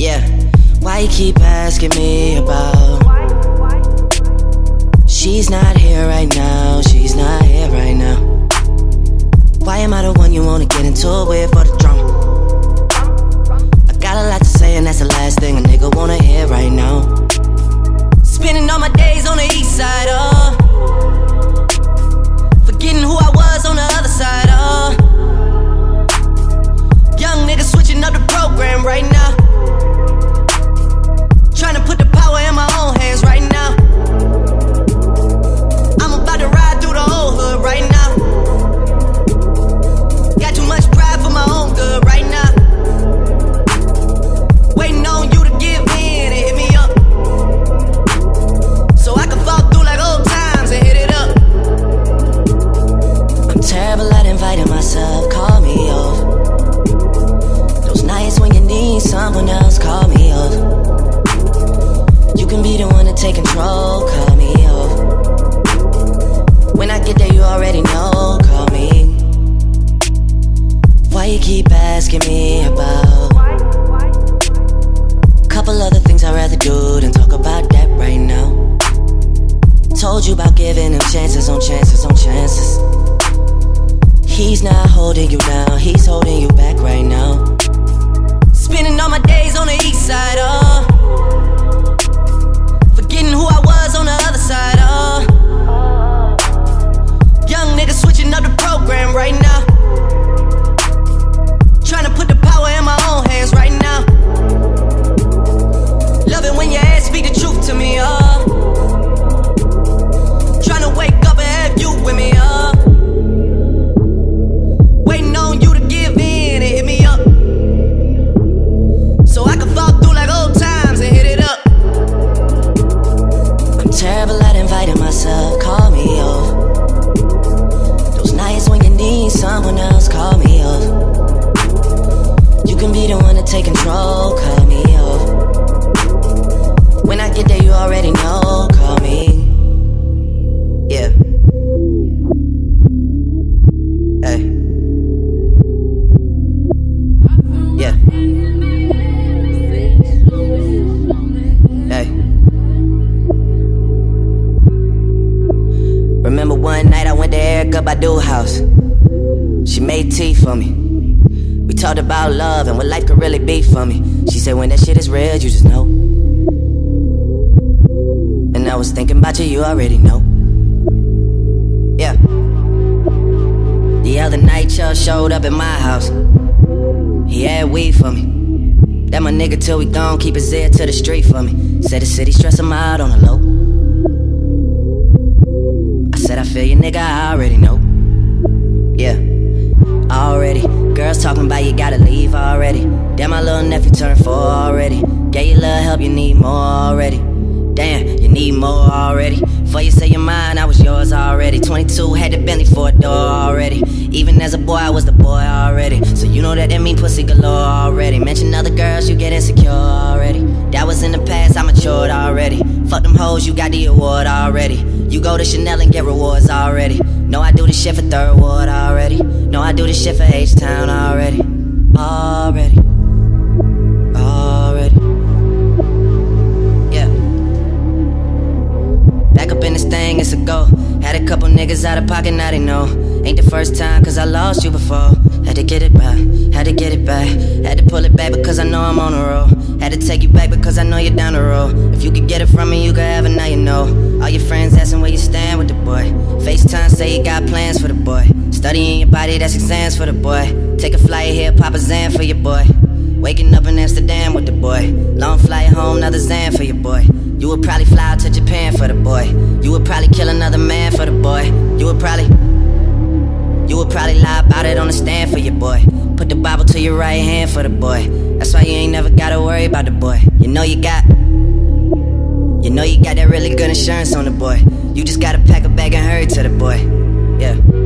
Yeah, why you keep asking me about? She's not here right now, she's not here right now. Other do than talk about that right now. Told you about giving him chances on chances on chances. He's not holding you down, he's holding you back right now. Spending all my days on the east side, oh. I'm terrible at inviting myself, call me off. Those nights when you need someone else, call me off. You can be the one to take control, call me off. When I get there, you already know, call me. Remember one night I went to Erykah Badu house. She made tea for me. We talked about love and what life could really be for me. She said when that shit is real, you just know. And I was thinking about you, you already know. Yeah. The other night, y'all showed up at my house. He had weed for me. That my nigga till we gone, keep his ear to the street for me. Said the city stress him out on the low. Said I feel you, nigga, I already know. Yeah, already. Girls talking about you gotta leave already. Damn, my little nephew turned four already. Gave you a little help, you need more already. Damn, you need more already. Before you say you're mine, I was yours already. 22, had the Bentley for a door already. Even as a boy, I was the boy already. So you know that that mean pussy galore already. Mention other girls, you get insecure already. That was in the past, I matured already. Fuck them hoes, you got the award already. You go to Chanel and get rewards already. Know I do this shit for Third Ward already. Know I do this shit for H Town already. Already. Already. Yeah. Back up in this thing, it's a go. Had a couple niggas out of pocket, now they know. Ain't the first time, cause I lost you before. Had to get it back, had to get it back. Had to pull it back because I know I'm on a road. Had to take you back because I know you're down the road. If you could get it from me, you could have it, now you know. All your friends asking where you stand with the boy. FaceTime say you got plans for the boy. Studying your body, that's exams for the boy. Take a flight here, pop a Xan for your boy. Waking up in Amsterdam with the boy. Long flight home, another Xan for your boy. You would probably fly out to Japan for the boy. You would probably kill another man for the boy. You would probably. You would probably lie about it on the stand for your boy. Put the Bible to your right hand for the boy. That's why you ain't never gotta worry about the boy. You know you got. You know you got that really good insurance on the boy. You just gotta pack a bag and hurry to the boy. Yeah.